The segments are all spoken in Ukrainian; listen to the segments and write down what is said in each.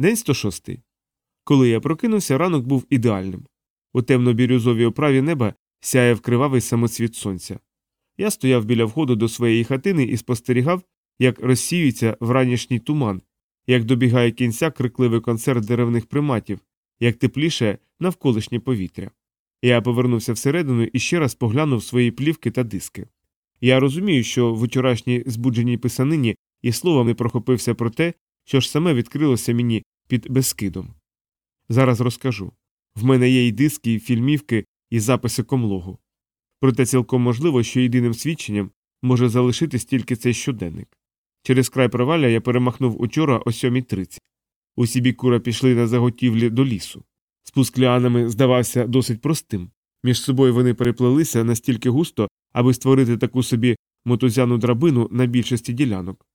День 106. Коли я прокинувся, ранок був ідеальним. У темно-бірюзовій оправі неба сяяв кривавий самоцвіт сонця. Я стояв біля входу до своєї хатини і спостерігав, як розсіюється вранішній туман, як добігає кінця крикливий концерт деревних приматів, як тепліше навколишнє повітря. Я повернувся всередину і ще раз поглянув свої плівки та диски. Я розумію, що в вчорашній збудженій писанині і словом не прохопився про те, що ж саме відкрилося мені під безкидом. Зараз розкажу в мене є і диски, і фільмівки, і записи комлогу. Проте цілком можливо, що єдиним свідченням може залишитись тільки цей щоденник. Через край провалля я перемахнув учора о 7.30. Усі бікура пішли на заготівлі до лісу. Спуск ліанами здавався досить простим. Між собою вони переплелися настільки густо, аби створити таку собі мотузяну драбину на більшості ділянок.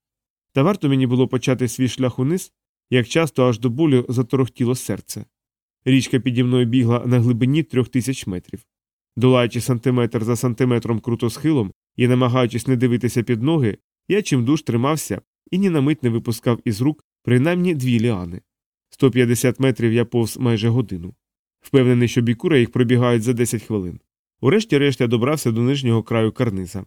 Та варто мені було почати свій шлях униз, як часто аж до болю заторохтіло серце. Річка піді мною бігла на глибині трьох тисяч метрів. Долаючи сантиметр за сантиметром круто схилом і намагаючись не дивитися під ноги, я чимдуж тримався і ні на мить не випускав із рук принаймні дві ліани. 150 метрів я повз майже годину. Впевнений, що бікура їх пробігають за 10 хвилин. Урешті-решт я добрався до нижнього краю карниза.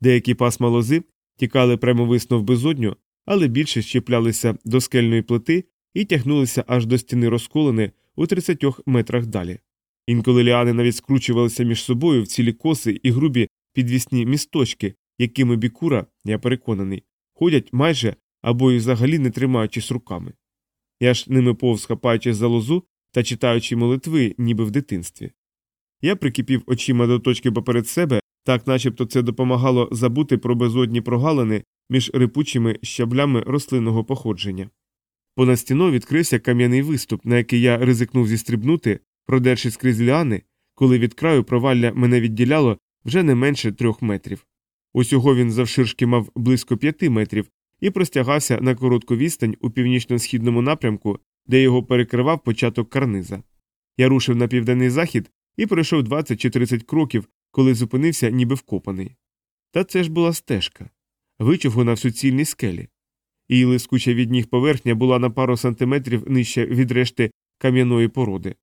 Деякі пасма лози тікали прямовисно в безодню, але більше щеплялися до скельної плити і тягнулися аж до стіни розколини у 30 метрах далі. Інколи ліани навіть скручувалися між собою в цілі коси і грубі підвісні місточки, якими бікура, я переконаний, ходять майже або й взагалі не тримаючись руками. Я ж ними повз хапаючись за лозу та читаючи молитви, ніби в дитинстві. Я прикипів очима до точки поперед себе, так начебто це допомагало забути про безодні прогалини між рипучими щаблями рослинного походження. Понад стіною відкрився кам'яний виступ, на який я ризикнув зістрибнути, продершись крізь ліани, коли від краю провалля мене відділяло вже не менше трьох метрів. Усього він завширшки мав близько п'яти метрів і простягався на коротку відстань у північно-східному напрямку, де його перекривав початок карниза. Я рушив на південний захід і пройшов 20 чи 30 кроків, коли зупинився, ніби вкопаний. Та це ж була стежка, вичовгу на всуцільній скелі. Її лискуча від ніг поверхня була на пару сантиметрів нижче від решти кам'яної породи.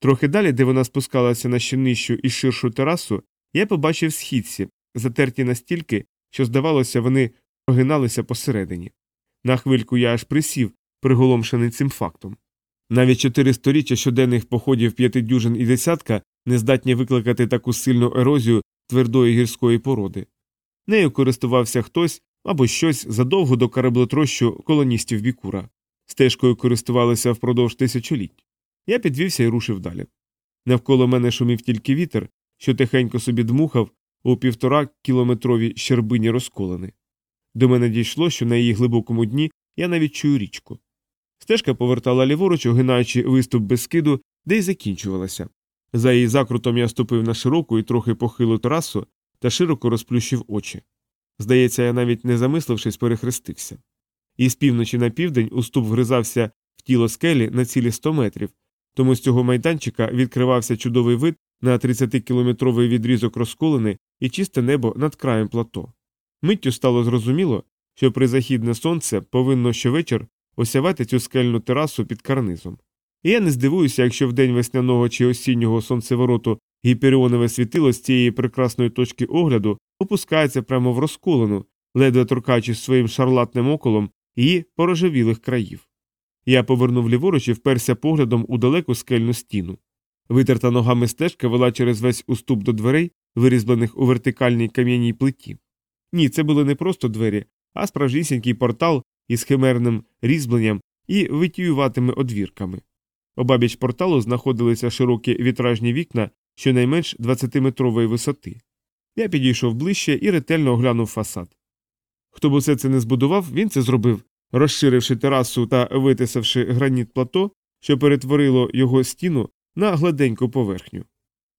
Трохи далі, де вона спускалася на ще нижчу і ширшу терасу, я побачив східці, затерті настільки, що, здавалося, вони прогиналися посередині. На хвильку я аж присів, приголомшений цим фактом. Навіть чотири сторіччя щоденних походів п'яти дюжин і десятка не здатні викликати таку сильну ерозію твердої гірської породи. Нею користувався хтось або щось задовго до кораблетрощу колоністів бікура. Стежкою користувалися впродовж тисячоліть. Я підвівся і рушив далі. Навколо мене шумів тільки вітер, що тихенько собі дмухав у півтора кілометровій щербині розколини. До мене дійшло, що на її глибокому дні я навіть чую річку. Стежка повертала ліворуч, огинаючи виступ без скиду, де й закінчувалася. За її закрутом я ступив на широку і трохи похилу терасу та широко розплющив очі. Здається, я навіть не замислившись, перехрестився. І з півночі на південь уступ вгризався в тіло скелі на цілі 100 метрів, тому з цього майданчика відкривався чудовий вид на 30-кілометровий відрізок розколини і чисте небо над краєм плато. Миттю стало зрозуміло, що призахідне сонце повинно щовечір осявати цю скельну терасу під карнизом. І я не здивуюся, якщо в день весняного чи осіннього сонцевороту гіперіонове світило з цієї прекрасної точки огляду опускається прямо в розколену, ледве торкаючись своїм шарлатним околом її порожевілих країв. Я повернув ліворуч і вперся поглядом у далеку скельну стіну. Витерта ногами стежка вела через весь уступ до дверей, вирізблених у вертикальній кам'яній плиті. Ні, це були не просто двері, а справжнісінький портал із химерним різьбленням і витіюватими одвірками. Обабіч порталу знаходилися широкі вітражні вікна щонайменш 20-метрової висоти. Я підійшов ближче і ретельно оглянув фасад. Хто б усе це не збудував, він це зробив, розширивши терасу та витисавши граніт плато, що перетворило його стіну на гладеньку поверхню.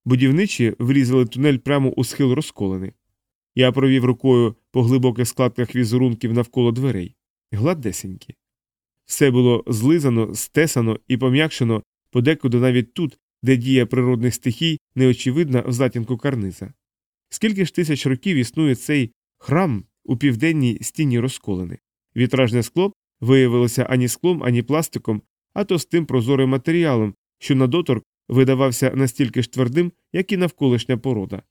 Будівничі врізали тунель прямо у схил розколини. Я провів рукою по глибоких складках візерунків навколо дверей, гладесенькі. Все було злизано, стесано і пом'якшено подекуди навіть тут, де дія природних стихій неочевидна в затінку карниза. Скільки ж тисяч років існує цей храм у південній стіні розколини? Вітражне скло виявилося ані склом, ані пластиком, а товстим прозорим матеріалом, що на доторк видавався настільки ж твердим, як і навколишня порода.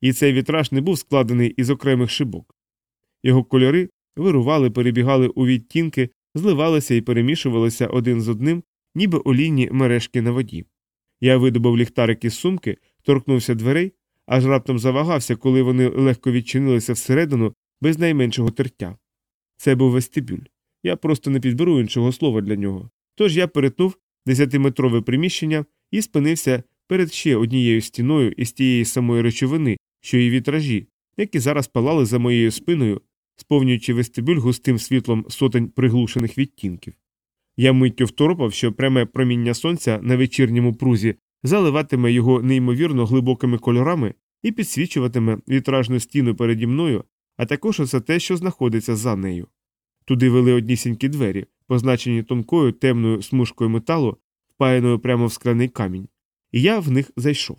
І цей вітраж не був складений із окремих шибок. Його кольори вирували, перебігали у відтінки, зливалися і перемішувалися один з одним, ніби олійні мережки на воді. Я видобув ліхтарик із сумки, торкнувся дверей, аж раптом завагався, коли вони легко відчинилися всередину без найменшого тертя. Це був вестибюль. Я просто не підберу іншого слова для нього. Тож я перетнув десятиметрове приміщення і спинився перед ще однією стіною із тієї самої речовини, що і вітражі, які зараз палали за моєю спиною, сповнюючи вестибюль густим світлом сотень приглушених відтінків. Я миттю второпав, що пряме проміння сонця на вечірньому прузі заливатиме його неймовірно глибокими кольорами і підсвічуватиме вітражну стіну переді мною, а також усе те, що знаходиться за нею. Туди вели однісінькі двері, позначені тонкою темною смужкою металу, впаяною прямо в скляний камінь, і я в них зайшов.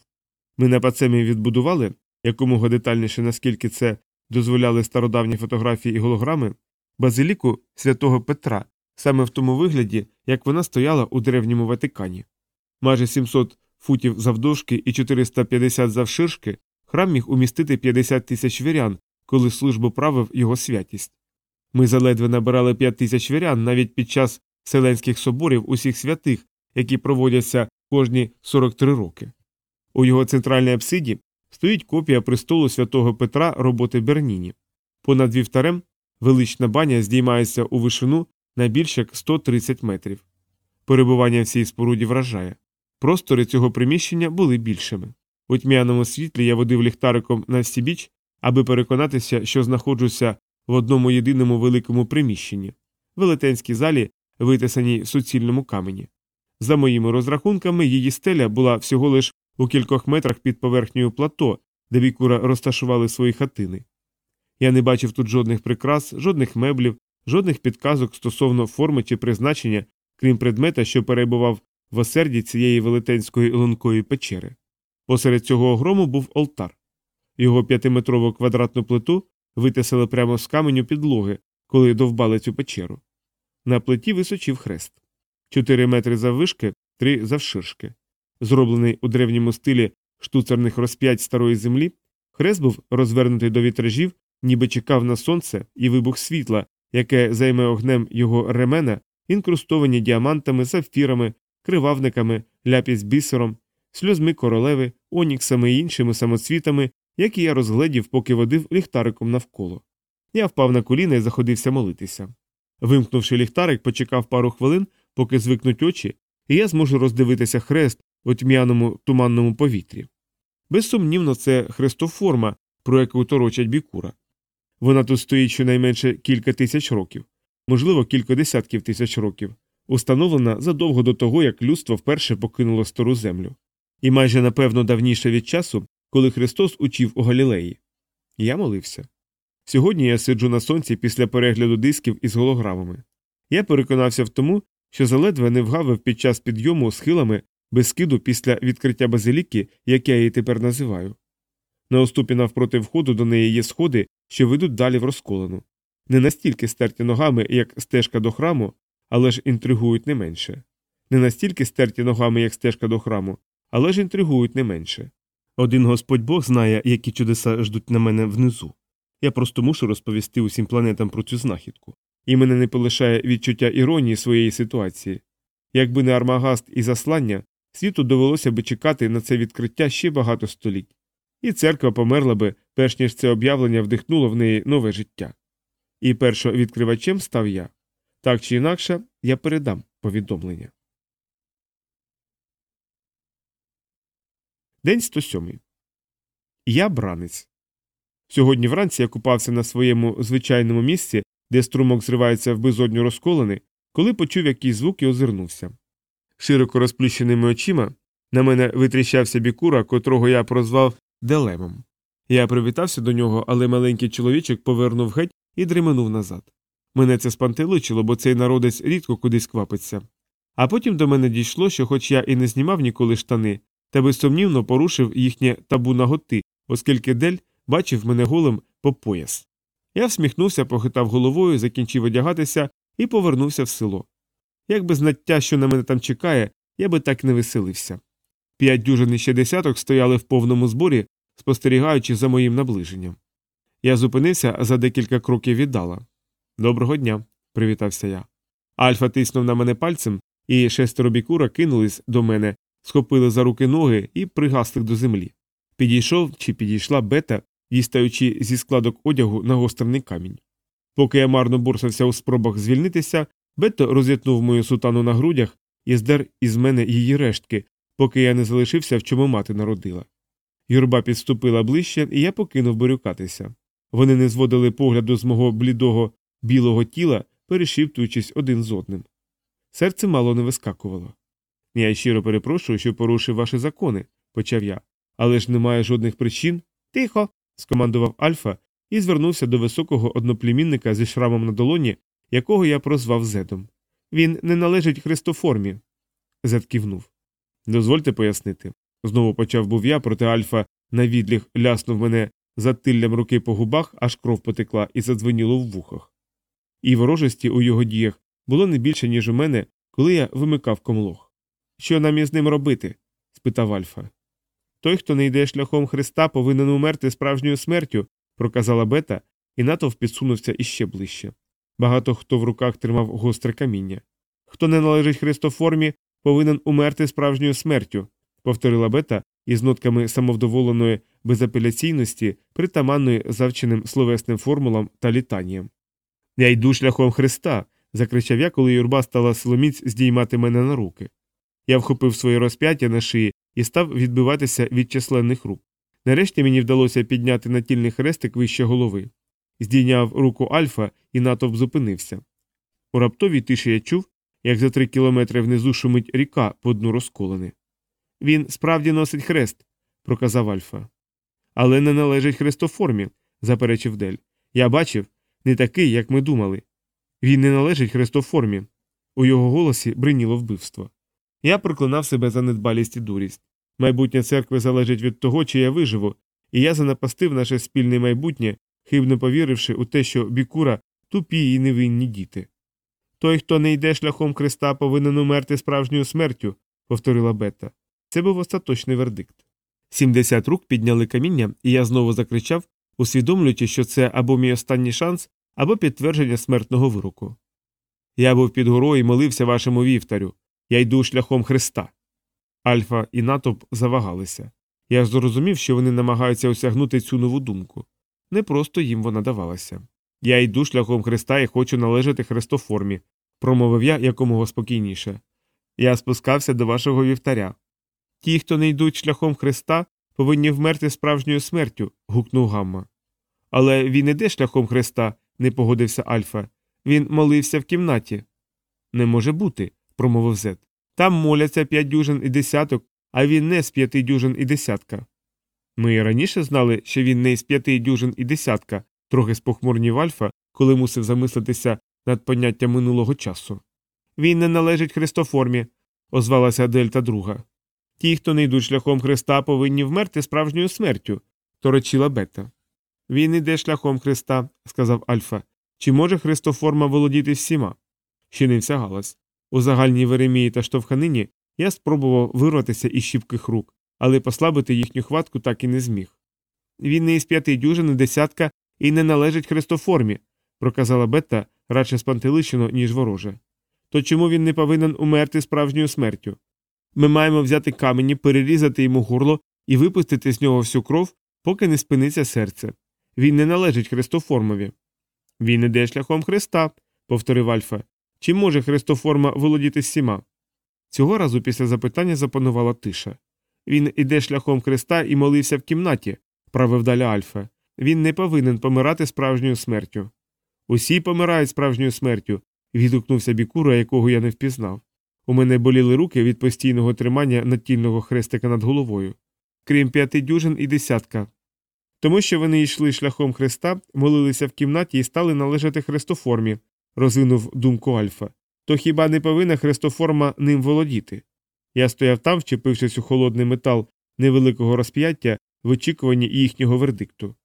Ми на пацемі відбудували, якомога детальніше, наскільки це дозволяли стародавні фотографії і голограми, базиліку святого Петра, саме в тому вигляді, як вона стояла у древньому Ватикані. Майже 700 футів завдовжки і 450 завширшки, храм міг умістити 50 тисяч вірян, коли службу правив його святість. Ми заледве набирали 5 тисяч вірян навіть під час Вселенських соборів усіх святих, які проводяться кожні 43 роки. У його центральній апсиді стоїть копія престолу святого Петра роботи Берніні. Понад вівтарем велична баня здіймається у вишину на більш як 130 метрів. Перебування в цій споруді вражає. Простори цього приміщення були більшими. У тьмяному світлі я водив ліхтариком на всі біч, аби переконатися, що знаходжуся в одному єдиному великому приміщенні, велетенській залі, витисаній в суцільному камені. За моїми розрахунками, її стеля була всього лиш у кількох метрах під поверхнею плато, де вікура розташували свої хатини. Я не бачив тут жодних прикрас, жодних меблів, жодних підказок стосовно форми чи призначення, крім предмета, що перебував в осерді цієї велетенської лункої печери. Посеред цього огрому був олтар. Його п'ятиметрову квадратну плиту витисали прямо з каменю підлоги, коли довбали цю печеру. На плиті височив хрест. Чотири метри заввишки, три завширшки. Зроблений у древньому стилі штуцерних розп'ять старої землі, хрест був розвернутий до вітражів, ніби чекав на сонце і вибух світла, яке займе огнем його ремена, інкрустовані діамантами, сапфірами, кривавниками, ляпіс бісером, сльозми королеви, оніксами і іншими самоцвітами, які я розгледів, поки водив ліхтариком навколо. Я впав на коліна і заходився молитися. Вимкнувши ліхтарик, почекав пару хвилин, поки звикнуть очі, і я зможу роздивитися хрест у тьмяному туманному повітрі. Безсумнівно, це хрестоформа, про яку торочать бікура. Вона тут стоїть щонайменше кілька тисяч років, можливо, кілька десятків тисяч років, установлена задовго до того, як людство вперше покинуло стару землю, і майже напевно давніше від часу, коли Христос учив у Галілеї. Я молився. Сьогодні я сиджу на сонці після перегляду дисків із голограмами. Я переконався в тому, що заледве не вгавив під час підйому схилами без скиду після відкриття базиліки, як я її тепер називаю. На уступі навпроти входу до неї є сходи, що ведуть далі в розколену. Не настільки стерті ногами, як стежка до храму, але ж інтригують не менше. Не настільки стерті ногами, як стежка до храму, але ж інтригують не менше. Один Господь Бог знає, які чудеса ждуть на мене внизу. Я просто мушу розповісти усім планетам про цю знахідку, і мене не полишає відчуття іронії своєї ситуації. Якби не армагаст і заслання, світу довелося би чекати на це відкриття ще багато століть, і церква померла би, перш ніж це об'явлення вдихнуло в неї нове життя. І першовідкривачем став я. Так чи інакше, я передам повідомлення. День 107. Я бранець. Сьогодні вранці я купався на своєму звичайному місці, де струмок зривається в безодню розколени, коли почув якийсь звук і озирнувся. Широко розплющеними очима на мене витріщався бікура, котрого я прозвав Делемом. Я привітався до нього, але маленький чоловічок повернув геть і дременув назад. Мене це спантеличило, бо цей народець рідко кудись квапиться. А потім до мене дійшло, що, хоч я і не знімав ніколи штани, та безсумнівно порушив їхнє табу наготи, оскільки Дель бачив мене голим по пояс. Я всміхнувся, похитав головою, закінчив одягатися і повернувся в село. Якби знаття, що на мене там чекає, я би так не веселився. П'ять дюжин і ще десяток стояли в повному зборі, спостерігаючи за моїм наближенням. Я зупинився за декілька кроків віддала. Доброго дня, привітався я. Альфа тиснув на мене пальцем, і шестеро бікура кинулись до мене, схопили за руки ноги і пригасли до землі. Підійшов чи підійшла бета, дістаючи зі складок одягу нагострений камінь. Поки я марно бурсався у спробах звільнитися, бето розітнув мою сутану на грудях і здер із мене її рештки, поки я не залишився, в чому мати народила. Юрба підступила ближче, і я покинув борюкатися. Вони не зводили погляду з мого блідого білого тіла, перешіптуючись один з одним. Серце мало не вискакувало. Я щиро перепрошую, що порушив ваші закони, почав я, але ж немає жодних причин. Тихо. скомандував Альфа і звернувся до високого одноплемінника зі шрамом на долоні, якого я прозвав Зедом. Він не належить Христоформі. Зед кивнув. Дозвольте пояснити. Знову почав був я, проте Альфа на відліг ляснув мене затиллям руки по губах, аж кров потекла і задзвеніло в вухах. І ворожості у його діях було не більше, ніж у мене, коли я вимикав комлох. Що нам із ним робити? спитав Альфа. Той, хто не йде шляхом Христа, повинен умерти справжньою смертю, проказала бета, і натовп підсунувся іще ближче. Багато хто в руках тримав гостре каміння. Хто не належить Христоформі, повинен умерти справжньою смертю, повторила бета із нотками самовдоволеної безапеляційності, притаманної завченим словесним формулам та літанням. Я йду шляхом Христа. закричав я, коли юрба стала силоміць здіймати мене на руки. Я вхопив своє розп'яття на шиї і став відбиватися від численних рук. Нарешті мені вдалося підняти натільний хрестик вище голови. Здійняв руку Альфа, і натовп зупинився. У раптовій тиші я чув, як за три кілометри внизу шумить ріка по дну розколени. Він справді носить хрест, проказав Альфа. Але не належить хрестоформі, заперечив Дель. Я бачив, не такий, як ми думали. Він не належить хрестоформі. У його голосі бриніло вбивство. Я проклинав себе за недбалість і дурість. Майбутнє церкви залежить від того, чи я виживу, і я занапастив наше спільне майбутнє, хибно повіривши у те, що бікура тупі і невинні діти. Той, хто не йде шляхом Христа, повинен умерти справжньою смертю, повторила Бета. Це був остаточний вердикт. Сімдесят рук підняли каміння, і я знову закричав, усвідомлюючи, що це або мій останній шанс, або підтвердження смертного вироку. Я був під горою і молився вашому вівтарю. Я йду шляхом Христа. Альфа і натовп завагалися. Я зрозумів, що вони намагаються осягнути цю нову думку. Не просто їм вона давалася. Я йду шляхом Христа і хочу належати Христоформі, промовив я якомога спокійніше. Я спускався до вашого вівтаря. Ті, хто не йдуть шляхом Христа, повинні вмерти справжньою смертю. гукнув Гамма. Але він іде шляхом Христа, не погодився Альфа. Він молився в кімнаті. Не може бути, промовив Зет. Там моляться п'ять дюжин і десяток, а він не з п'яти дюжин і десятка. Ми і раніше знали, що він не з п'яти дюжин і десятка, трохи спохмурнів Альфа, коли мусив замислитися над поняттям минулого часу. Він не належить Христоформі, озвалася Дельта друга. Ті, хто не йдуть шляхом Христа, повинні вмерти справжньою смертю, торочила Бета. Він іде шляхом Христа, сказав Альфа. Чи може Христоформа володіти всіма? Щинився галас. У загальній Веремії та штовханині я спробував вирватися із щіпких рук, але послабити їхню хватку так і не зміг. Він не із п'яти дюжин і десятка і не належить Христоформі, проказала Бетта радше спантеличено, ніж вороже. То чому він не повинен умерти справжньою смертю? Ми маємо взяти камені, перерізати йому горло і випустити з нього всю кров, поки не спиниться серце. Він не належить Христоформові. Він іде шляхом Христа, повторив Альфа. Чи може Христоформа володіти всіма? Цього разу після запитання запанувала тиша. Він іде шляхом Христа і молився в кімнаті, правив далі Альфа. Він не повинен помирати справжньою смертю. Усі помирають справжньою смертю. відгукнувся бікура, якого я не впізнав. У мене боліли руки від постійного тримання натільного хрестика над головою, крім п'яти дюжин і десятка. Тому що вони йшли шляхом Христа, молилися в кімнаті і стали належати Христоформі, розвинув думку Альфа. То хіба не повинна Христоформа ним володіти? Я стояв там, вчепившись у холодний метал невеликого розп'яття в очікуванні їхнього вердикту.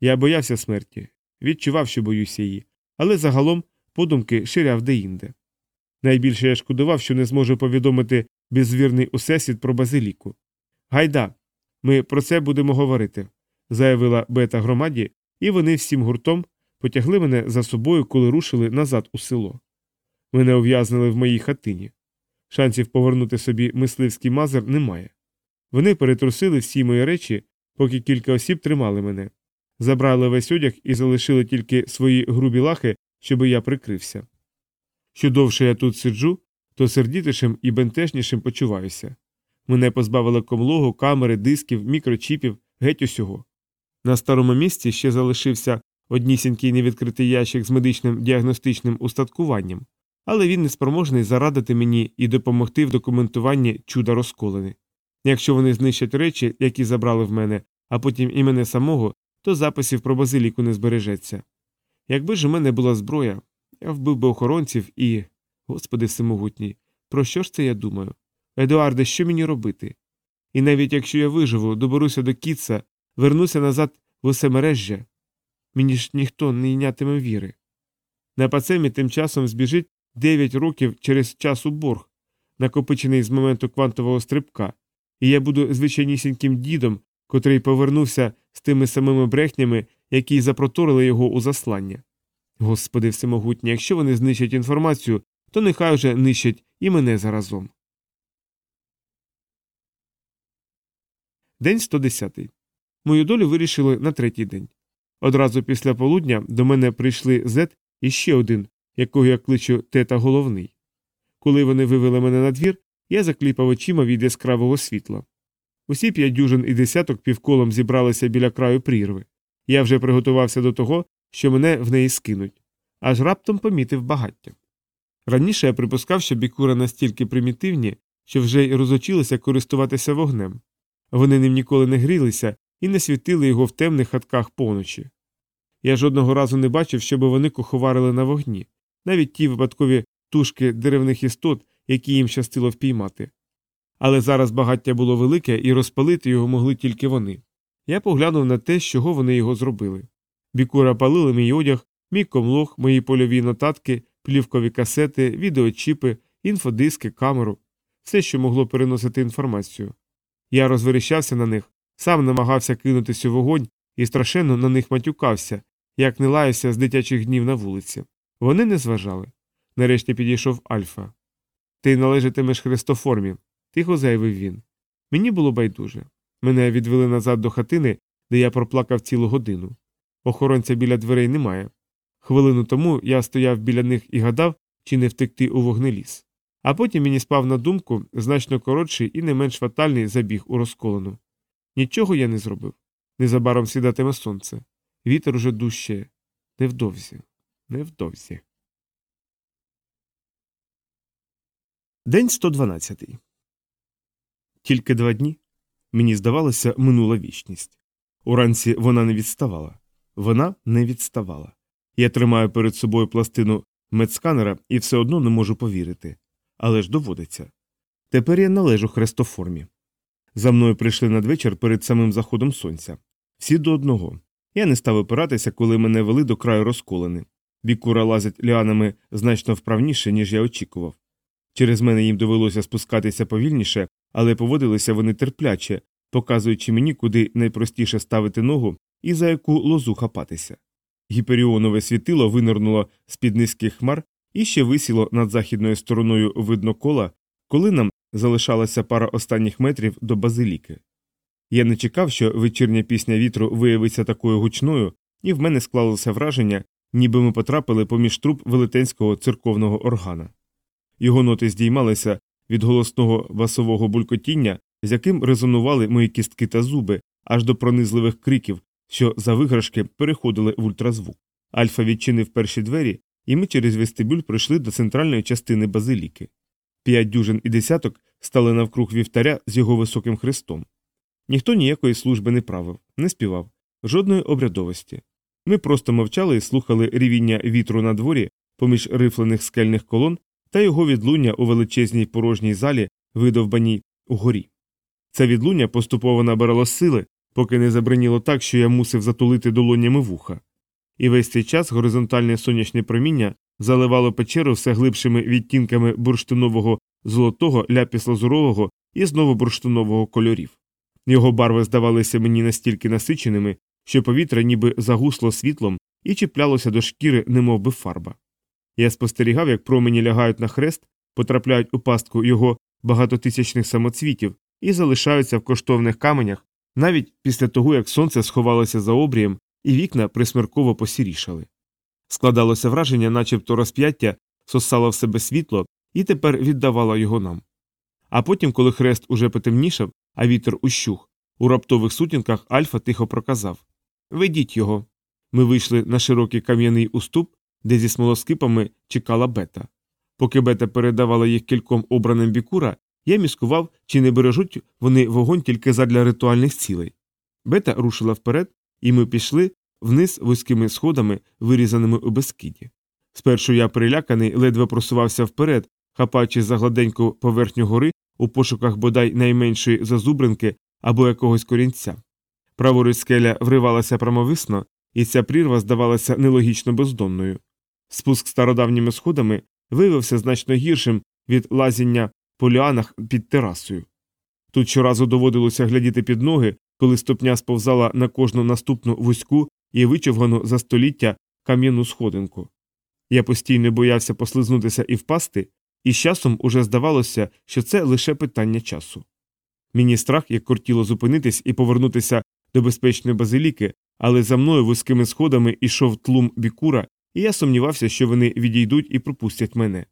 Я боявся смерті, відчував, що боюся її, але загалом подумки ширяв деінде. Найбільше я шкодував, що не зможу повідомити безвірний усесвіт про базиліку. Гайда, ми про це будемо говорити, заявила бета громаді, і вони всім гуртом потягли мене за собою, коли рушили назад у село. Мене ув'язнили в моїй хатині. Шансів повернути собі мисливський мазер немає. Вони перетрусили всі мої речі, поки кілька осіб тримали мене, забрали весь одяг і залишили тільки свої грубі лахи, щоби я прикрився. Що довше я тут сиджу, то сердітишим і бентежнішим почуваюся. Мене позбавили комлогу, камери, дисків, мікрочіпів, геть усього. На старому місці ще залишився однісінький невідкритий ящик з медичним діагностичним устаткуванням, але він не спроможний зарадити мені і допомогти в документуванні чуда розколини. Якщо вони знищать речі, які забрали в мене, а потім і мене самого, то записів про базиліку не збережеться. Якби ж у мене була зброя, я вбив би охоронців і. Господи всемогутній, про що ж це я думаю? Едуарде, що мені робити? І навіть якщо я виживу, доберуся до Кітса, вернуся назад в усемережжя, мені ж ніхто не йнятиме віри. На пацемі тим часом збіжить 9 років через час у борг, накопичений з моменту квантового стрибка, і я буду звичайнісіньким дідом, котрий повернувся з тими самими брехнями, які запроторили його у заслання. Господи всемогутній, якщо вони знищать інформацію, то нехай вже нищать і мене заразом. День 110. Мою долю вирішили на третій день. Одразу після полудня до мене прийшли Зет і ще один, якого я кличу тета головний. Коли вони вивели мене на двір, я закліпав очима від яскравого світла. Усі п'ять дюжин і десяток півколом зібралися біля краю прірви. Я вже приготувався до того, що мене в неї скинуть, аж раптом помітив багаття. Раніше я припускав, що бікури настільки примітивні, що вже й розучилися користуватися вогнем. Вони ним ніколи не грілися і не світили його в темних хатках поночі. Я жодного разу не бачив, щоб вони куховарили на вогні, навіть ті випадкові тушки деревних істот, які їм щастило впіймати. Але зараз багаття було велике і розпалити його могли тільки вони. Я поглянув на те, з чого вони його зробили. Бікура палили мій одяг, мій комлог, мої польові нотатки, плівкові касети, відеочіпи, інфодиски, камеру, все, що могло переносити інформацію. Я розверещався на них, сам намагався кинутися у вогонь і страшенно на них матюкався, як не лаюся з дитячих днів на вулиці. Вони не зважали. Нарешті підійшов Альфа. Ти належатимеш Христоформі, тихо заявив він. Мені було байдуже. Мене відвели назад до хатини, де я проплакав цілу годину. Охоронця біля дверей немає. Хвилину тому я стояв біля них і гадав, чи не втекти у вогнеліс. А потім мені спав на думку значно коротший і не менш фатальний забіг у розколену. Нічого я не зробив. Незабаром сідатиме сонце. Вітер уже дужчає. Невдовзі, невдовзі. День 112. Тільки два дні. Мені здавалося, минула вічність. Уранці вона не відставала. Вона не відставала. Я тримаю перед собою пластину медсканера і все одно не можу повірити. Але ж доводиться. Тепер я належу хрестоформі. За мною прийшли надвечір перед самим заходом сонця. Всі до одного. Я не став опиратися, коли мене вели до краю розколени. Бікура лазить ліанами значно вправніше, ніж я очікував. Через мене їм довелося спускатися повільніше, але поводилися вони терпляче, показуючи мені, куди найпростіше ставити ногу і за яку лозу хапатися. Гіперіонове світило винирнуло з під низьких хмар і ще висіло над західною стороною видно кола, коли нам залишалася пара останніх метрів до базиліки. Я не чекав, що вечірня пісня вітру виявиться такою гучною, і в мене склалося враження, ніби ми потрапили поміж труб велетенського церковного органа. Його ноти здіймалися від голосного басового булькотіння, з яким резонували мої кістки та зуби, аж до пронизливих криків, що за виграшки переходили в ультразвук. Альфа відчинив перші двері, і ми через вестибюль пройшли до центральної частини базиліки. П'ять дюжин і десяток стали навкруг вівтаря з його високим хрестом. Ніхто ніякої служби не правив, не співав, жодної обрядовості. Ми просто мовчали і слухали рівіння вітру на дворі поміж рифлених скельних колон та його відлуння у величезній порожній залі, видовбаній угорі. Це відлуння поступово набирало сили, поки не забриніло так, що я мусив затулити долонями вуха. І весь цей час горизонтальне сонячне проміння заливало печеру все глибшими відтінками бурштинового золотого ляпіс-лазурового і знову бурштинового кольорів. Його барви здавалися мені настільки насиченими, що повітря ніби загусло світлом і чіплялося до шкіри, немов би фарба. Я спостерігав, як промені лягають на хрест, потрапляють у пастку його багатотисячних самоцвітів і залишаються в коштовних каменях навіть після того, як сонце сховалося за обрієм і вікна присмерково посірішали. Складалося враження, начебто розп'яття сосало в себе світло і тепер віддавало його нам. А потім, коли хрест уже потемнішав, а вітер ущух, у раптових сутінках Альфа тихо проказав Ведіть його. Ми вийшли на широкий кам'яний уступ, де зі смолоскипами чекала бета. Поки бета передавала їх кільком обраним бікура, я міскував, чи не бережуть вони вогонь тільки задля ритуальних цілей. Бета рушила вперед, і ми пішли вниз вузькими сходами, вирізаними у безкиді. Спершу я переляканий, ледве просувався вперед, хапаючи за гладеньку поверхню гори у пошуках бодай найменшої зазубринки або якогось корінця. Праворуч скеля вривалася прямовисно, і ця прірва здавалася нелогічно бездонною. Спуск стародавніми сходами виявився значно гіршим від лазіння по ліанах під терасою. Тут щоразу доводилося глядіти під ноги, коли ступня сповзала на кожну наступну вузьку і вичовгану за століття кам'яну сходинку. Я постійно боявся послизнутися і впасти, і з часом уже здавалося, що це лише питання часу. Мені страх, як кортіло зупинитись і повернутися до безпечної базиліки, але за мною вузькими сходами йшов тлум бікура, і я сумнівався, що вони відійдуть і пропустять мене.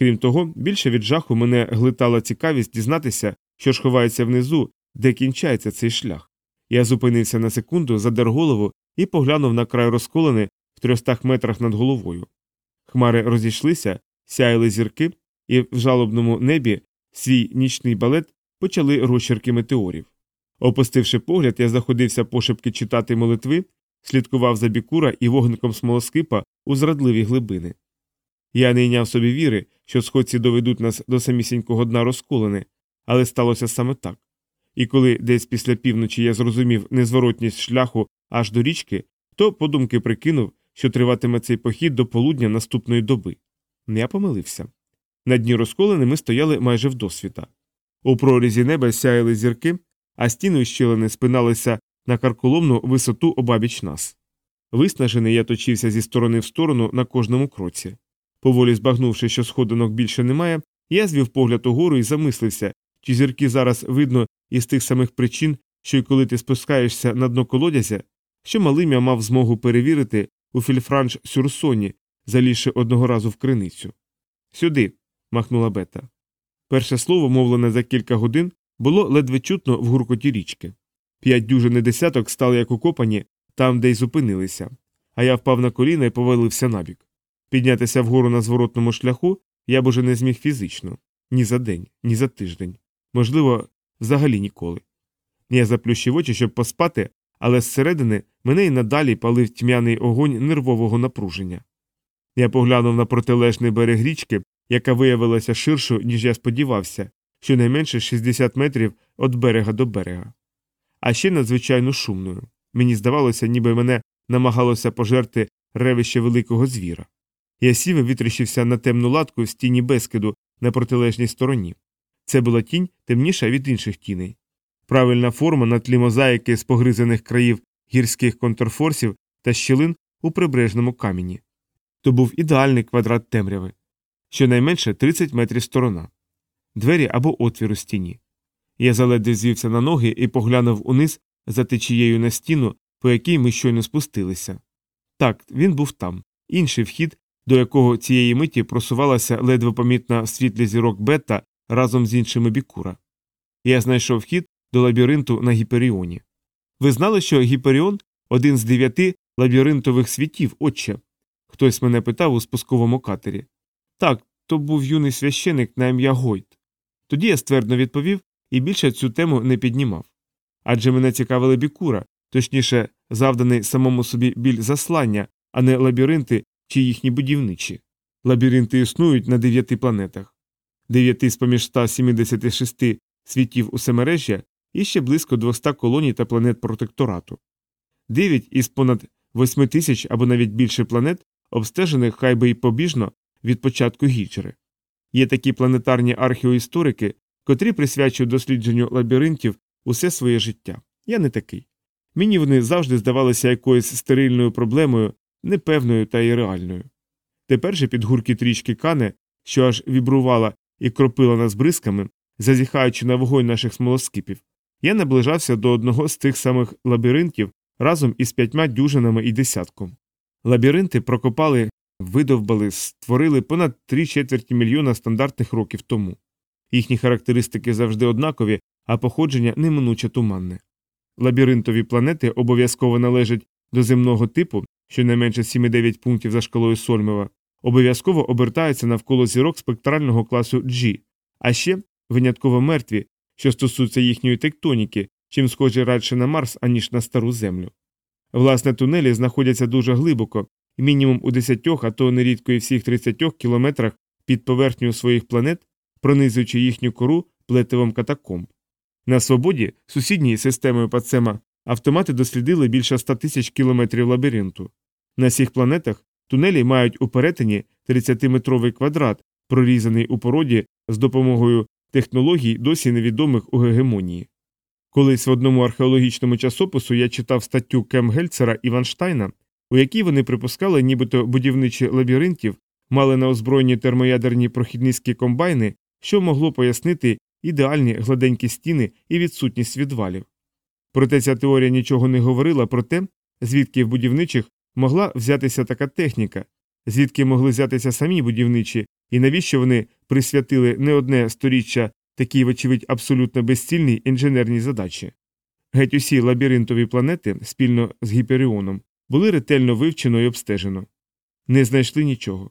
Крім того, більше від жаху мене глитала цікавість дізнатися, що ж ховається внизу, де кінчається цей шлях. Я зупинився на секунду, задер голову і поглянув на край розколини в трьохстах метрах над головою. Хмари розійшлися, сяяли зірки, і в жалобному небі свій нічний балет почали розчерки метеорів. Опустивши погляд, я заходився пошепки читати молитви, слідкував за бікура і вогником смолоскипа у зрадливі глибини. Я не йняв собі віри, що сходці доведуть нас до самісінького дна розколини, але сталося саме так. І коли десь після півночі я зрозумів незворотність шляху аж до річки, то подумки прикинув, що триватиме цей похід до полудня наступної доби. Я помилився. На дні розколини ми стояли майже вдосвіта. У прорізі неба сяяли зірки, а стіни щілини спиналися на карколомну висоту обабіч нас. Виснажений я точився зі сторони в сторону на кожному кроці. Поволі збагнувши, що сходинок більше немає, я звів погляд угору і замислився, чи зірки зараз видно із тих самих причин, що й коли ти спускаєшся на дно колодязя, що малим я мав змогу перевірити у фільфранш Сюрсоні, залізши одного разу в криницю. Сюди. махнула бета. Перше слово, мовлене за кілька годин, було ледве чутно в гуркоті річки. П'ять дюжини десяток стали як укопані там, де й зупинилися, а я впав на коліна і повалився набік. Піднятися вгору на зворотному шляху я б уже не зміг фізично ні за день, ні за тиждень, можливо, взагалі ніколи. Я заплющив очі, щоб поспати, але зсередини мене й надалі палив тьмяний огонь нервового напруження. Я поглянув на протилежний берег річки, яка виявилася ширшою, ніж я сподівався, щонайменше 60 метрів від берега до берега. А ще надзвичайно шумною. Мені здавалося, ніби мене намагалося пожерти ревище великого звіра. Я сів і витріщився на темну латку в стіні безкиду на протилежній стороні. Це була тінь темніша від інших тіней. Правильна форма на тлі мозаїки з погризаних країв гірських контрфорсів та щілин у прибережному камені. То був ідеальний квадрат темряви, щонайменше 30 метрів сторона, двері або отвір у стіні. Я заледве звівся на ноги і поглянув униз за течією на стіну, по якій ми щойно спустилися. Так, він був там, інший вхід, до якого цієї миті просувалася ледве помітна в світлі зірок бета разом з іншими бікура. Я знайшов вхід до лабіринту на Гіперіоні. Ви знали, що Гіперіон один з дев'яти лабіринтових світів, отче? Хтось мене питав у спусковому катері. Так, то був юний священик на ім'я Гойт. Тоді я ствердно відповів і більше цю тему не піднімав. Адже мене цікавили бікура, точніше, завданий самому собі біль заслання, а не лабіринти чи їхні будівничі. Лабіринти існують на дев'яти планетах, дев'яти з поміж 176 світів усемережжя і ще близько 200 колоній та планет протекторату. Дев'ять із понад 8 тисяч або навіть більше планет обстежених хай би й побіжно від початку гічери. Є такі планетарні археоісторики, котрі присвячують дослідженню лабіринтів усе своє життя. Я не такий. Мені вони завжди здавалися якоюсь стерильною проблемою, непевною та ірреальною. Тепер же під гурки трічки кане, що аж вібрувала і кропила нас бризками, зазіхаючи на вогонь наших смолоскипів, я наближався до одного з тих самих лабіринтів разом із п'ятьма дюжинами і десятком. Лабіринти прокопали, видовбали, створили понад три четверті мільйона стандартних років тому. Їхні характеристики завжди однакові, а походження неминуче туманне. Лабіринтові планети обов'язково належать до земного типу, щонайменше 7,9 пунктів за шкалою Сольмева, обов'язково обертаються навколо зірок спектрального класу G, а ще винятково мертві, що стосуються їхньої тектоніки, чим схожі радше на Марс, аніж на стару Землю. Власне, тунелі знаходяться дуже глибоко, мінімум у 10, а то нерідко і всіх 30 кілометрах під поверхнею своїх планет, пронизуючи їхню кору плетивом катакомб. На свободі, сусідньою системою Пацема, автомати дослідили більше 100 тисяч кілометрів лабіринту. На всіх планетах тунелі мають у перетині 30-метровий квадрат, прорізаний у породі з допомогою технологій, досі невідомих у гегемонії. Колись в одному археологічному часопису я читав статтю Кем Гельцера і Ванштайна, у якій вони припускали, нібито будівничі лабіринтів мали на озброєнні термоядерні прохідницькі комбайни, що могло пояснити ідеальні гладенькі стіни і відсутність відвалів. Проте ця теорія нічого не говорила про те, звідки в будівничих могла взятися така техніка, звідки могли взятися самі будівничі, і навіщо вони присвятили не одне сторіччя такій, вочевидь, абсолютно безцільній інженерній задачі. Геть усі лабіринтові планети спільно з Гіперіоном були ретельно вивчено і обстежено. Не знайшли нічого.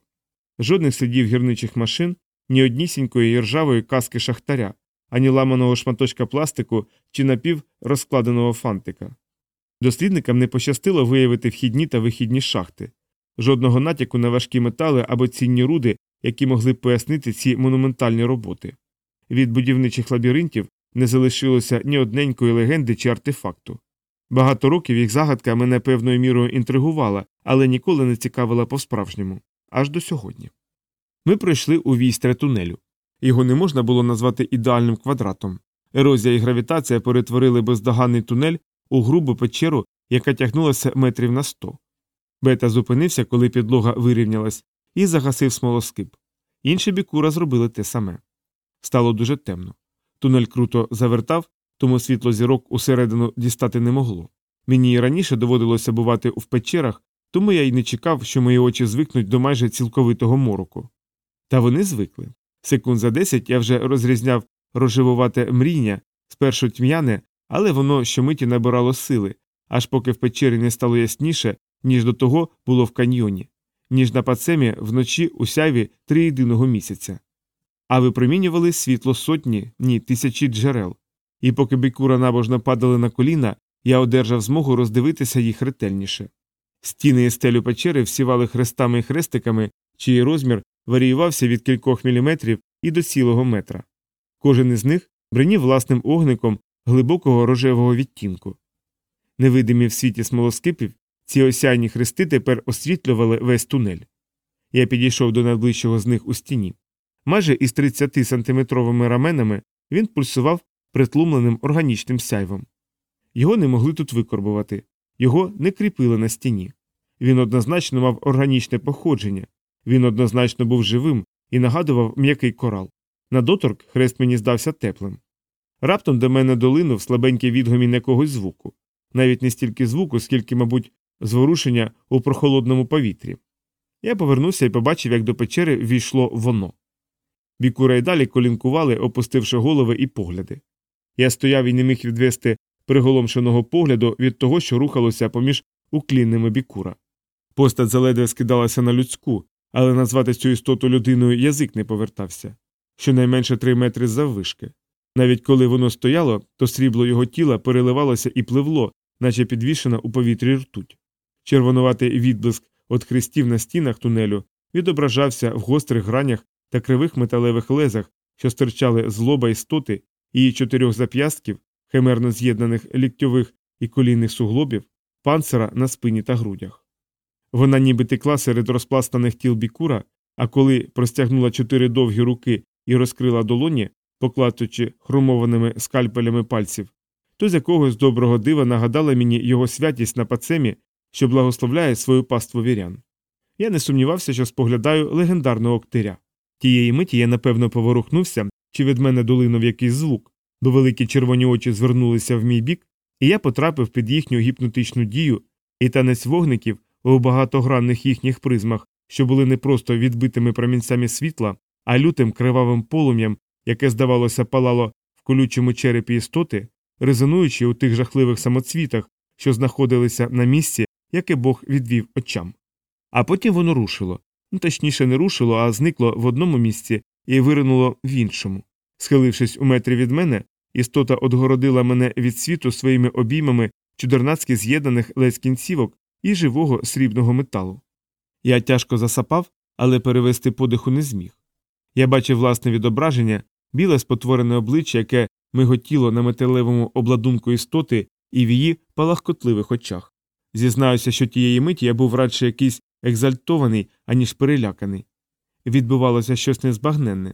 Жодних слідів гірничих машин, ні однісінької ржавої каски шахтаря, ані ламаного шматочка пластику чи напів розкладеного фантика. Дослідникам не пощастило виявити вхідні та вихідні шахти, жодного натяку на важкі метали або цінні руди, які могли б пояснити ці монументальні роботи. Від будівничих лабіринтів не залишилося ні одненької легенди чи артефакту. Багато років їх загадка мене певною мірою інтригувала, але ніколи не цікавила по справжньому аж до сьогодні. Ми пройшли у війстре тунелю. Його не можна було назвати ідеальним квадратом. Ерозія і гравітація перетворили бездоганний тунель у грубу печеру, яка тягнулася метрів на сто. Бета зупинився, коли підлога вирівнялась, і загасив смолоскип. Інші бікура зробили те саме. Стало дуже темно. Тунель круто завертав, тому світло зірок усередину дістати не могло. Мені раніше доводилося бувати в печерах, тому я й не чекав, що мої очі звикнуть до майже цілковитого мороку. Та вони звикли. Секунд за десять я вже розрізняв розживувате мріння, спершу тьмяне, але воно щомиті набирало сили, аж поки в печері не стало ясніше, ніж до того було в каньйоні, ніж на пацемі вночі у сяйві триєдиного місяця. А випромінювали світло сотні, ні, тисячі джерел. І поки бікура набожно падали на коліна, я одержав змогу роздивитися їх ретельніше. Стіни і стелю печери всівали хрестами і хрестиками, чиї розмір варіювався від кількох міліметрів і до цілого метра. Кожен із них бринів власним огником глибокого рожевого відтінку. Невидимі в світі смолоскипів, ці осяйні хрести тепер освітлювали весь тунель. Я підійшов до найближчого з них у стіні. Майже із 30 сантиметровими раменами він пульсував притлумленим органічним сяйвом. Його не могли тут викорбувати, його не кріпили на стіні. Він однозначно мав органічне походження, він однозначно був живим і нагадував м'який корал. На доторк хрест мені здався теплим. Раптом до мене долинув слабенький відгомін якогось звуку, навіть не стільки звуку, скільки, мабуть, зворушення у прохолодному повітрі. Я повернувся і побачив, як до печери війшло воно. Бікура й далі колінкували, опустивши голови і погляди. Я стояв і не міг відвести приголомшеного погляду від того, що рухалося поміж уклінними бікура. Постать заледве скидалася на людську, але назвати цю істоту людиною язик не повертався щонайменше три метри заввишки. Навіть коли воно стояло, то срібло його тіла переливалося і пливло, наче підвішена у повітрі ртуть. Червонуватий відблиск від хрестів на стінах тунелю відображався в гострих гранях та кривих металевих лезах, що стирчали з лоба істоти і чотирьох зап'ястків, химерно з'єднаних ліктьових і колінних суглобів, панцира на спині та грудях. Вона ніби текла серед розпластаних тіл бікура, а коли простягнула чотири довгі руки і розкрила долоні, покладучи хромованими скальпелями пальців, то з якогось доброго дива нагадала мені його святість на пацемі, що благословляє свою паству вірян. Я не сумнівався, що споглядаю легендарного октиря. Тієї миті я напевно поворухнувся, чи від мене долинув якийсь звук, бо великі червоні очі звернулися в мій бік, і я потрапив під їхню гіпнотичну дію, і танець вогників у багатогранних їхніх призмах, що були не просто відбитими промінцями світла, а лютим кривавим полум'ям, яке, здавалося, палало в колючому черепі істоти, резонуючи у тих жахливих самоцвітах, що знаходилися на місці, яке Бог відвів очам. А потім воно рушило. Ну, точніше, не рушило, а зникло в одному місці і виринуло в іншому. Схилившись у метрі від мене, істота одгородила мене від світу своїми обіймами чудернацьки з'єднаних ледь кінцівок і живого срібного металу. Я тяжко засапав, але перевести подиху не зміг. Я бачив власне відображення, біле спотворене обличчя, яке миготіло на металевому обладунку істоти і в її палахкотливих очах. Зізнаюся, що тієї миті я був радше якийсь екзальтований, аніж переляканий. Відбувалося щось незбагненне.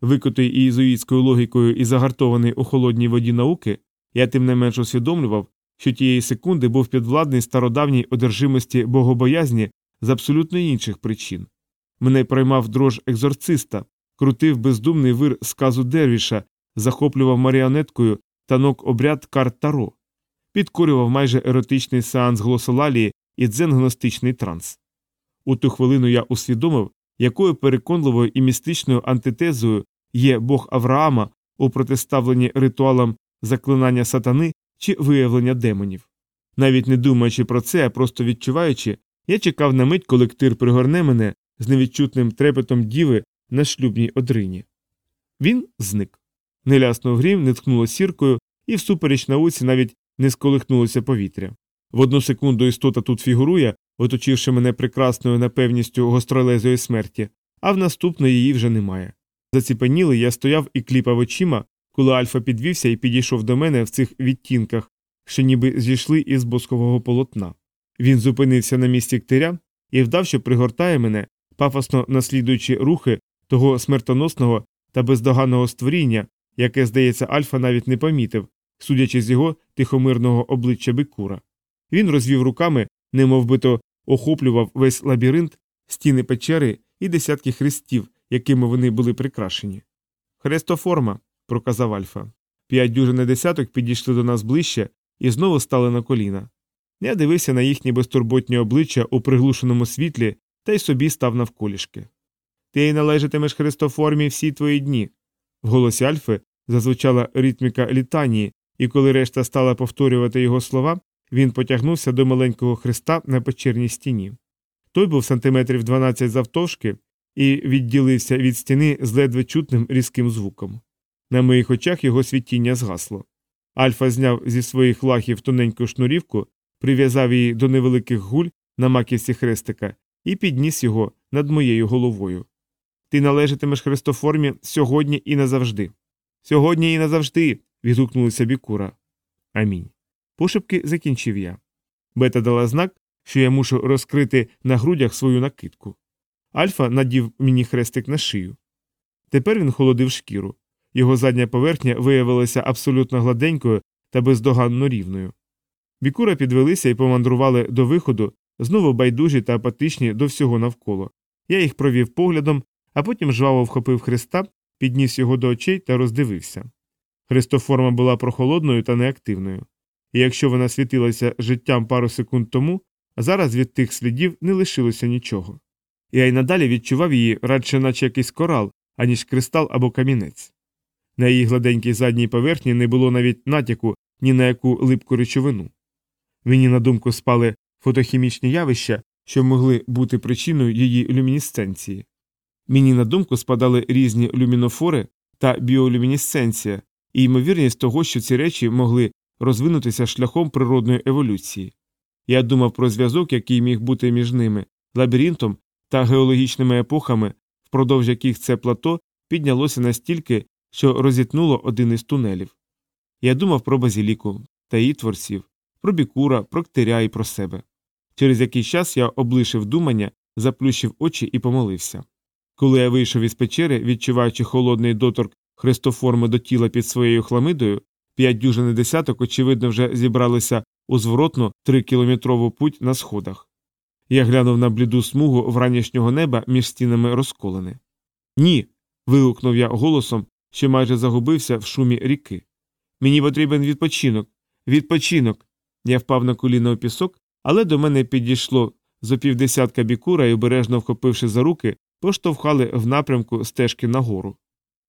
Викотий ієзуїтською логікою і загартований у холодній воді науки, я тим не менш усвідомлював, що тієї секунди був підвладний стародавній одержимості богобоязні з абсолютно інших причин. Мене проймав дрож екзорциста, крутив бездумний вир сказу Дервіша, захоплював маріонеткою танок обряд карт Таро, підкорював майже еротичний сеанс глосолалії і дзен-гностичний транс. У ту хвилину я усвідомив, якою переконливою і містичною антитезою є Бог Авраама у протиставленні ритуалам заклинання сатани чи виявлення демонів. Навіть не думаючи про це, а просто відчуваючи, я чекав на мить, коли ктир пригорне мене з невідчутним трепетом діви на шлюбній одрині. Він зник. Не ляснув грім, не ткнуло сіркою, і всупереч науці навіть не сколихнулося повітря. В одну секунду істота тут фігурує, оточивши мене прекрасною напевністю гостролезої смерті, а в наступної її вже немає. Заціпенілий я стояв і кліпав очима, коли Альфа підвівся і підійшов до мене в цих відтінках, що ніби зійшли із боскового полотна. Він зупинився на місці ктиря і вдав, що пригортає мене, пафосно наслідуючи рухи того смертоносного та бездоганного створіння, яке, здається, Альфа навіть не помітив, судячи з його тихомирного обличчя бикура. Він розвів руками, немов то охоплював весь лабіринт, стіни печери і десятки хрестів, якими вони були прикрашені. Хрестоформа, проказав Альфа. П'ять дюжин десяток підійшли до нас ближче і знову стали на коліна. Я дивився на їхні безтурботні обличчя у приглушеному світлі та й собі став навколішки. Ти й належатимеш Христоформі всі твої дні. В голосі Альфи зазвучала ритміка літанії, і коли решта стала повторювати його слова, він потягнувся до маленького хреста на печерній стіні. Той був сантиметрів 12 завтовшки і відділився від стіни з ледве чутним різким звуком. На моїх очах його світіння згасло. Альфа зняв зі своїх лахів тоненьку шнурівку, прив'язав її до невеликих гуль на маківці хрестика і підніс його над моєю головою. Ти належатимеш Христоформі сьогодні і назавжди. Сьогодні і назавжди. відгукнулися бікура. Амінь. Пошепки закінчив я. Бета дала знак, що я мушу розкрити на грудях свою накидку. Альфа надів мені хрестик на шию. Тепер він холодив шкіру. Його задня поверхня виявилася абсолютно гладенькою та бездоганно рівною. Бікура підвелися і помандрували до виходу, знову байдужі та апатичні до всього навколо. Я їх провів поглядом, а потім жваво вхопив хреста, підніс його до очей та роздивився. Хрестоформа була прохолодною та неактивною. І якщо вона світилася життям пару секунд тому, зараз від тих слідів не лишилося нічого. Я й надалі відчував її радше, наче якийсь корал, аніж кристал або камінець. На її гладенькій задній поверхні не було навіть натяку ні на яку липку речовину. Мені на думку спали фотохімічні явища, що могли бути причиною її люмінесценції. Мені на думку спадали різні люмінофори та біолюмінесценція і ймовірність того, що ці речі могли розвинутися шляхом природної еволюції. Я думав про зв'язок, який міг бути між ними, лабіринтом та геологічними епохами, впродовж яких це плато піднялося настільки, що розітнуло один із тунелів. Я думав про базіліку та її творців, про бікура, про ктиря і про себе. Через якийсь час я облишив думання, заплющив очі і помолився. Коли я вийшов із печери, відчуваючи холодний доторк хрестоформи до тіла під своєю хламидою, п'ять дюжин десяток, очевидно, вже зібралися у зворотну трикілометрову путь на сходах. Я глянув на бліду смугу вранішнього неба між стінами розколини. Ні. вигукнув я голосом, що майже загубився в шумі ріки. Мені потрібен відпочинок. Відпочинок. Я впав на коліна у пісок, але до мене підійшло зо півдесятка бікура і, обережно вхопивши за руки, поштовхали в напрямку стежки нагору.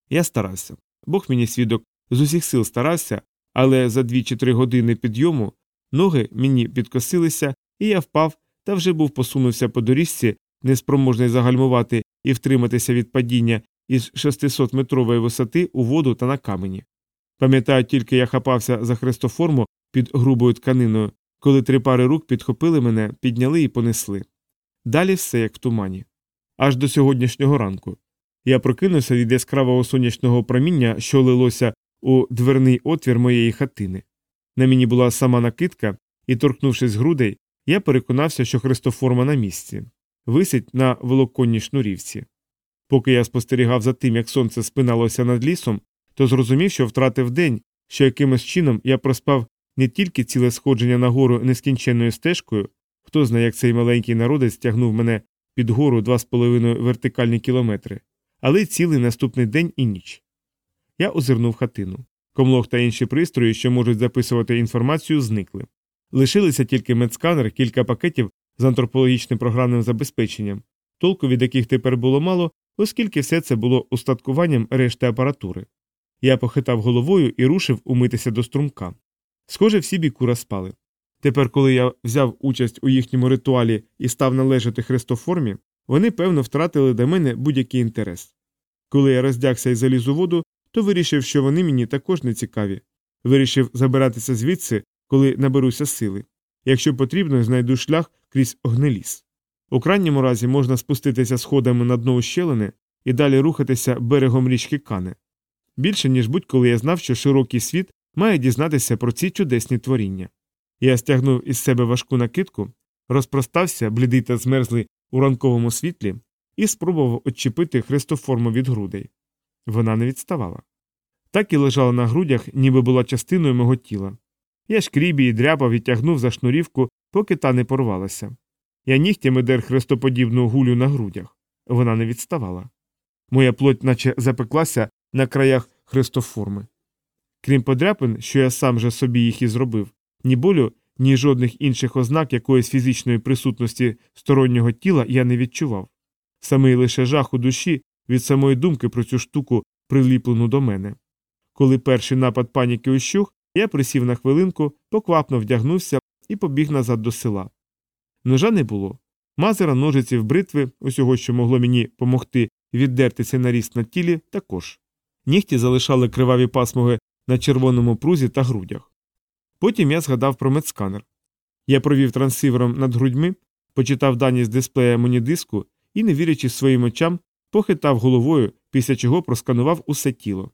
Я старався. Бог мені свідок з усіх сил старався, але за дві чи три години підйому ноги мені підкосилися, і я впав та вже був посунувся по доріжці, неспроможний загальмувати і втриматися від падіння із 600-метрової висоти у воду та на камені. Пам'ятаю, тільки я хапався за хрестоформу під грубою тканиною, коли три пари рук підхопили мене, підняли і понесли. Далі все як в тумані. Аж до сьогоднішнього ранку. Я прокинувся від яскравого сонячного проміння, що лилося у дверний отвір моєї хатини. На мені була сама накидка, і, торкнувшись грудей, я переконався, що хрестоформа на місці, висить на волоконній шнурівці. Поки я спостерігав за тим, як сонце спиналося над лісом, то зрозумів, що втратив день, що якимось чином я проспав не тільки ціле сходження на гору нескінченною стежкою, хто знає, як цей маленький народець стягнув мене під гору два з половиною вертикальні кілометри, але й цілий наступний день і ніч. Я озирнув хатину. Комлох та інші пристрої, що можуть записувати інформацію, зникли. Лишилися тільки медсканер, кілька пакетів з антропологічним програмним забезпеченням, толку від яких тепер було мало, оскільки все це було устаткуванням решти апаратури. Я похитав головою і рушив умитися до струмка. Схоже, всі бікура спали. Тепер, коли я взяв участь у їхньому ритуалі і став належати хрестоформі, вони, певно, втратили до мене будь-який інтерес. Коли я роздягся і заліз у воду, то вирішив, що вони мені також не цікаві. Вирішив забиратися звідси, коли наберуся сили. Якщо потрібно, знайду шлях крізь огнеліс. У крайньому разі можна спуститися сходами на дно ущелини і далі рухатися берегом річки Кане. Більше, ніж будь-коли я знав, що широкий світ має дізнатися про ці чудесні творіння. Я стягнув із себе важку накидку, розпростався, блідий та змерзлий у ранковому світлі, і спробував очіпити хрестоформу від грудей. Вона не відставала. Так і лежала на грудях, ніби була частиною мого тіла. Я шкрібі і дряпав і тягнув за шнурівку, поки та не порвалася. Я нігтями дер хрестоподібну гулю на грудях. Вона не відставала. Моя плоть наче запеклася на краях хрестоформи. Крім подряпин, що я сам же собі їх і зробив, ні болю, ні жодних інших ознак якоїсь фізичної присутності стороннього тіла я не відчував. Самий лише жах у душі від самої думки про цю штуку, приліплену до мене. Коли перший напад паніки ущух, я присів на хвилинку, поквапно вдягнувся і побіг назад до села. Ножа не було. Мазера, ножиців, бритви, усього, що могло мені помогти віддертися на ріст на тілі, також. Нігті залишали криваві пасмуги на червоному прузі та грудях. Потім я згадав про медсканер. Я провів трансивером над грудьми, почитав дані з дисплея монідиску і, не вірячи своїм очам, похитав головою, після чого просканував усе тіло.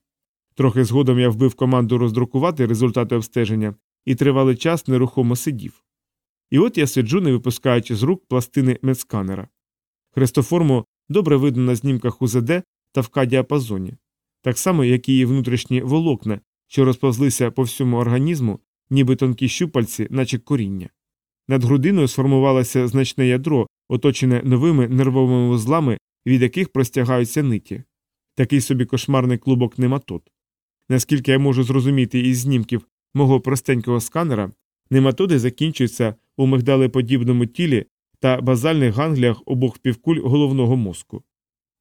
Трохи згодом я вбив команду роздрукувати результати обстеження і тривалий час нерухомо сидів. І от я сиджу, не випускаючи з рук пластини медсканера. Хрестоформу добре видно на знімках УЗД та в К-діапазоні, так само, як і її внутрішні волокна, що розповзлися по всьому організму, ніби тонкі щупальці, наче коріння. Над грудиною сформувалося значне ядро, оточене новими нервовими вузлами, від яких простягаються ниті. Такий собі кошмарний клубок нематод. Наскільки я можу зрозуміти із знімків мого простенького сканера, нематоди закінчуються у мигдалеподібному тілі та базальних гангліях обох півкуль головного мозку.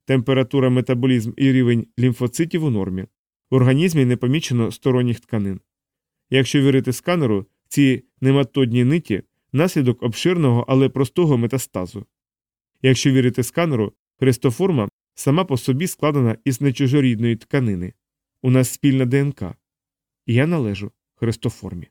Температура, метаболізм і рівень лімфоцитів у нормі. В організмі не помічено сторонніх тканин. Якщо вірити сканеру, ці нематодні ниті наслідок обширного, але простого метастазу. Якщо вірити сканеру, хрестоформа сама по собі складена із нечужорідної тканини. У нас спільна ДНК. Я належу хрестоформі.